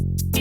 Bye.